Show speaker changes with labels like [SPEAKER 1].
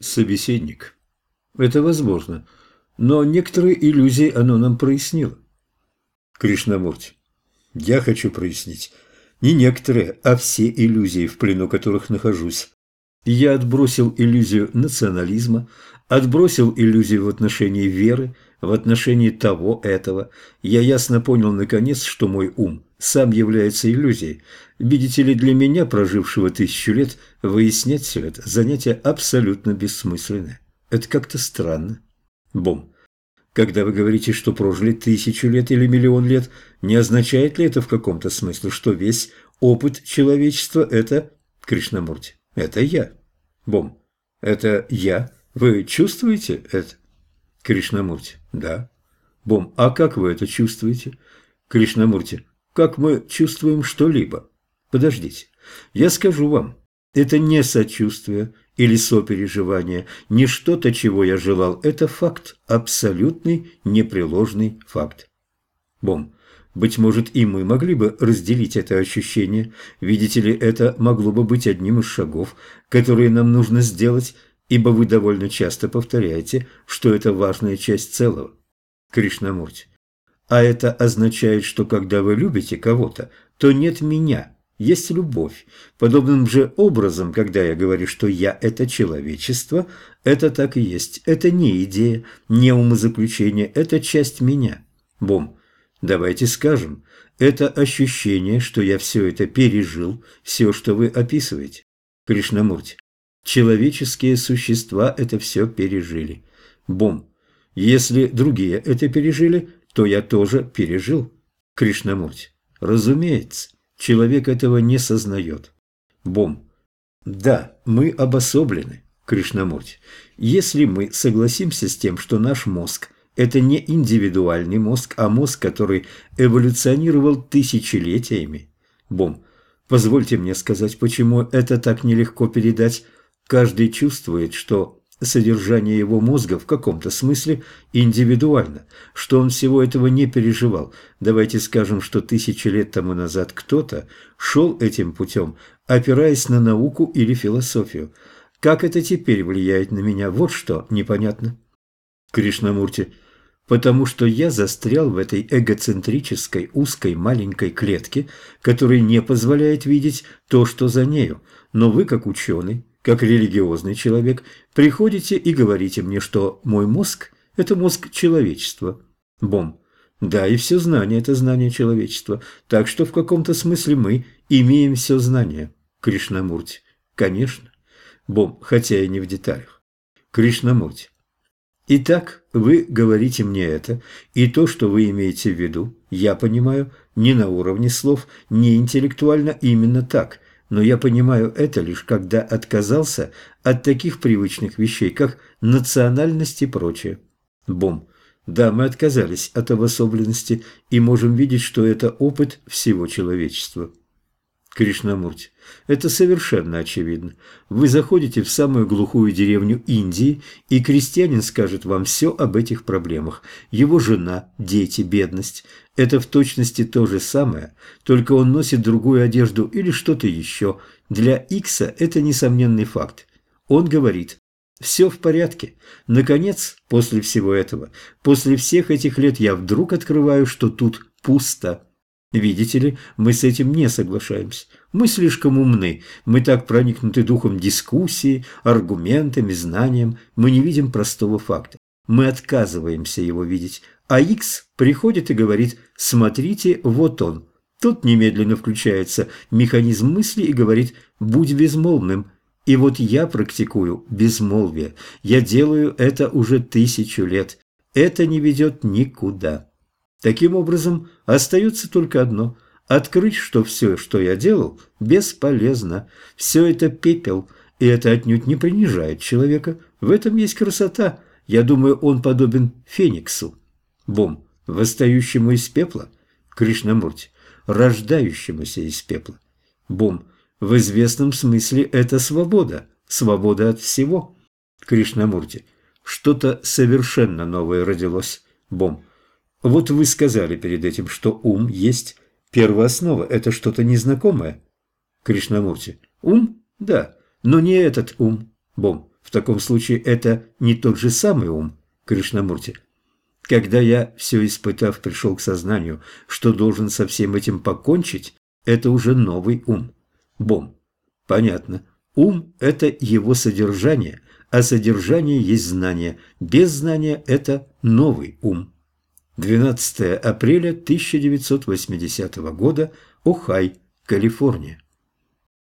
[SPEAKER 1] Собеседник. Это возможно, но некоторые иллюзии оно нам прояснило. Кришнамурти. Я хочу прояснить. Не некоторые, а все иллюзии, в плену которых нахожусь. Я отбросил иллюзию национализма, отбросил иллюзию в отношении веры, в отношении того, этого. Я ясно понял, наконец, что мой ум сам является иллюзией. Видите ли, для меня, прожившего тысячу лет, выяснять все это – занятие абсолютно бессмысленное. Это как-то странно. Бом. Когда вы говорите, что прожили тысячу лет или миллион лет, не означает ли это в каком-то смысле, что весь опыт человечества – это Кришнамурти? Это я. Бом. Это я. Вы чувствуете это? Кришнамурти. Да. Бом. А как вы это чувствуете? Кришнамурти. Как мы чувствуем что-либо? Подождите. Я скажу вам. Это не сочувствие или сопереживание, не что-то, чего я желал. Это факт, абсолютный, непреложный факт. Бом. Быть может, и мы могли бы разделить это ощущение. Видите ли, это могло бы быть одним из шагов, которые нам нужно сделать, ибо вы довольно часто повторяете, что это важная часть целого. Кришнамурти. А это означает, что когда вы любите кого-то, то нет меня, есть любовь. Подобным же образом, когда я говорю, что я – это человечество, это так и есть. Это не идея, не умозаключение, это часть меня. Бом. Давайте скажем, это ощущение, что я все это пережил, все, что вы описываете. Кришнамурти, человеческие существа это все пережили. Бом, если другие это пережили, то я тоже пережил. Кришнамурти, разумеется, человек этого не сознает. Бом, да, мы обособлены, Кришнамурти. Если мы согласимся с тем, что наш мозг – это не индивидуальный мозг, а мозг, который эволюционировал тысячелетиями. Бом, позвольте мне сказать, почему это так нелегко передать. Каждый чувствует, что содержание его мозга в каком-то смысле индивидуально, что он всего этого не переживал. Давайте скажем, что тысячи лет тому назад кто-то шел этим путем, опираясь на науку или философию. Как это теперь влияет на меня, вот что непонятно. Кришнамурти – потому что я застрял в этой эгоцентрической узкой маленькой клетке, которая не позволяет видеть то, что за нею. Но вы, как ученый, как религиозный человек, приходите и говорите мне, что мой мозг – это мозг человечества. Бом. Да, и все знание – это знание человечества. Так что в каком-то смысле мы имеем все знание. Кришнамурти. Конечно. Бом, хотя и не в деталях. Кришнамурти. Итак, вы говорите мне это, и то, что вы имеете в виду, я понимаю не на уровне слов, не интеллектуально именно так, но я понимаю это лишь когда отказался от таких привычных вещей, как национальность и прочее. Бом. Да, мы отказались от обособленности и можем видеть, что это опыт всего человечества. Кришнамурти. Это совершенно очевидно. Вы заходите в самую глухую деревню Индии, и крестьянин скажет вам все об этих проблемах. Его жена, дети, бедность. Это в точности то же самое, только он носит другую одежду или что-то еще. Для Икса это несомненный факт. Он говорит, все в порядке. Наконец, после всего этого, после всех этих лет я вдруг открываю, что тут пусто. Видите ли, мы с этим не соглашаемся. Мы слишком умны, мы так проникнуты духом дискуссии, аргументами, знанием, мы не видим простого факта. Мы отказываемся его видеть, а X приходит и говорит «смотрите, вот он». Тут немедленно включается механизм мысли и говорит «будь безмолвным». И вот я практикую безмолвие. Я делаю это уже тысячу лет. Это не ведет никуда. Таким образом, остается только одно – открыть, что все, что я делал, бесполезно. Все это пепел, и это отнюдь не принижает человека. В этом есть красота. Я думаю, он подобен фениксу. Бом, восстающему из пепла. Кришнамурти, рождающемуся из пепла. Бом, в известном смысле это свобода. Свобода от всего. Кришнамурти, что-то совершенно новое родилось. Бом, вот вы сказали перед этим, что ум есть первооснова. Это что-то незнакомое? Кришнамурти. Ум? Да. Но не этот ум. Бом, в таком случае это не тот же самый ум, Кришнамурти. Когда я, все испытав, пришел к сознанию, что должен со всем этим покончить, это уже новый ум. Бом. Понятно. Ум – это его содержание, а содержание есть знание. Без знания – это новый ум. 12 апреля 1980 года, Охай, Калифорния.